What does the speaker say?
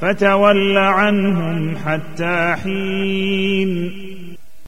فتول عنهم حتى حين